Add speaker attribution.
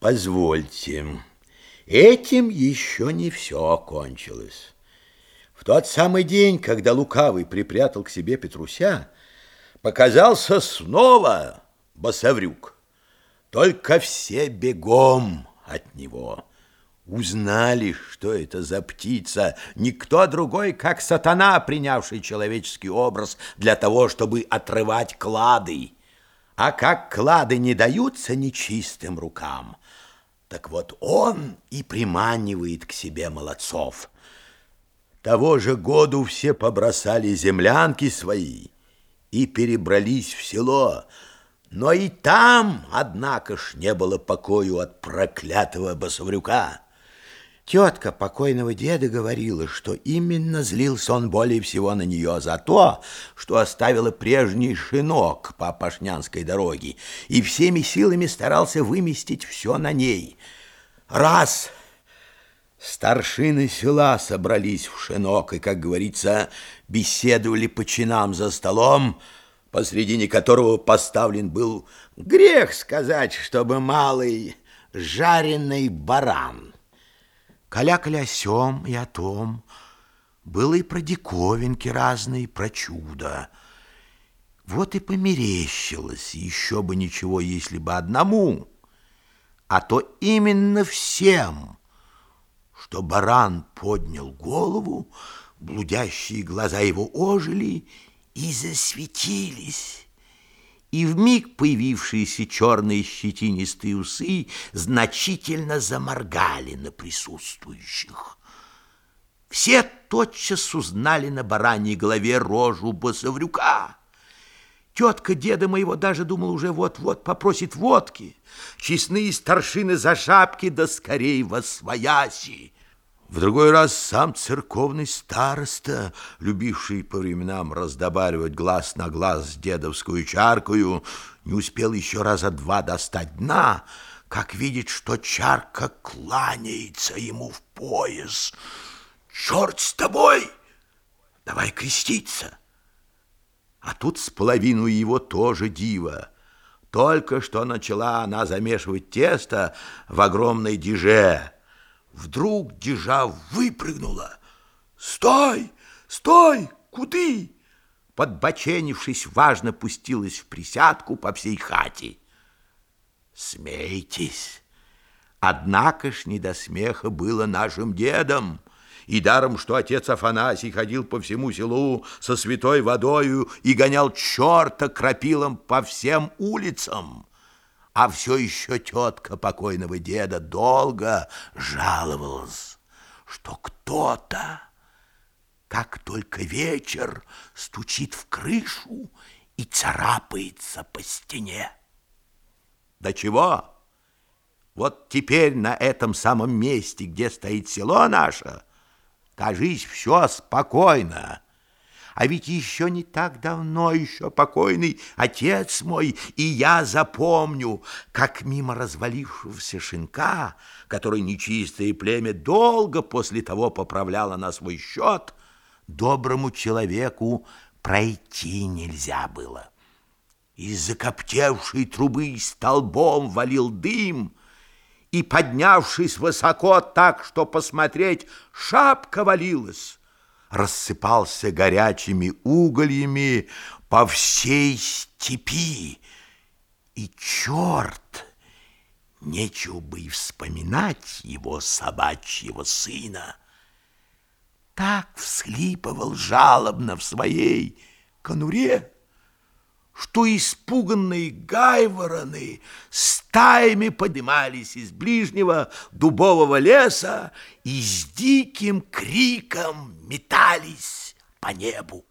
Speaker 1: Позвольте, этим еще не все кончилось. В тот самый день, когда Лукавый припрятал к себе Петруся, показался снова Басаврюк. Только все бегом от него. Узнали, что это за птица, никто другой, как сатана, принявший человеческий образ для того, чтобы отрывать клады. А как клады не даются нечистым рукам, так вот он и приманивает к себе молодцов. Того же году все побросали землянки свои и перебрались в село, но и там, однако ж, не было покою от проклятого басаврюка. Тетка покойного деда говорила, что именно злился он более всего на нее за то, что оставила прежний шинок по Пашнянской дороге и всеми силами старался выместить все на ней. Раз старшины села собрались в шинок и, как говорится, беседовали по чинам за столом, посредине которого поставлен был грех сказать, чтобы малый жареный баран. Калякали о сём и о том. Было и про диковинки разные, про чудо. Вот и померещилось, еще бы ничего, если бы одному, а то именно всем, что баран поднял голову, блудящие глаза его ожили и засветились и в миг появившиеся черные щетинистые усы значительно заморгали на присутствующих. Все тотчас узнали на бараньей голове рожу босоврюка. Тетка деда моего даже думала уже вот-вот попросит водки. Честные старшины за шапки, да скорей во свояси. В другой раз сам церковный староста, любивший по временам раздобаривать глаз на глаз с дедовскую чаркою, не успел еще раза два достать дна, как видит, что чарка кланяется ему в пояс. «Черт с тобой! Давай креститься!» А тут с половину его тоже диво. Только что начала она замешивать тесто в огромной диже, Вдруг Дежа выпрыгнула. «Стой! Стой! Куды?» Подбоченившись, важно пустилась в присядку по всей хате. «Смейтесь!» Однако ж не до смеха было нашим дедом. И даром, что отец Афанасий ходил по всему селу со святой водою и гонял черта крапилом по всем улицам а все еще тетка покойного деда долго жаловалась, что кто-то, как только вечер, стучит в крышу и царапается по стене. Да чего? Вот теперь на этом самом месте, где стоит село наше, кажись, все спокойно. А ведь еще не так давно, еще покойный отец мой, и я запомню, как мимо развалившегося шинка, который нечистое племя долго после того поправляло на свой счет, доброму человеку пройти нельзя было. Из закоптевшей трубы столбом валил дым, и, поднявшись высоко так, что посмотреть, шапка валилась рассыпался горячими угольями по всей степи. И черт, нечего бы и вспоминать его собачьего сына. Так всхлипывал жалобно в своей конуре, что испуганные гайвороны стаями поднимались из ближнего дубового леса и с диким криком метались по небу.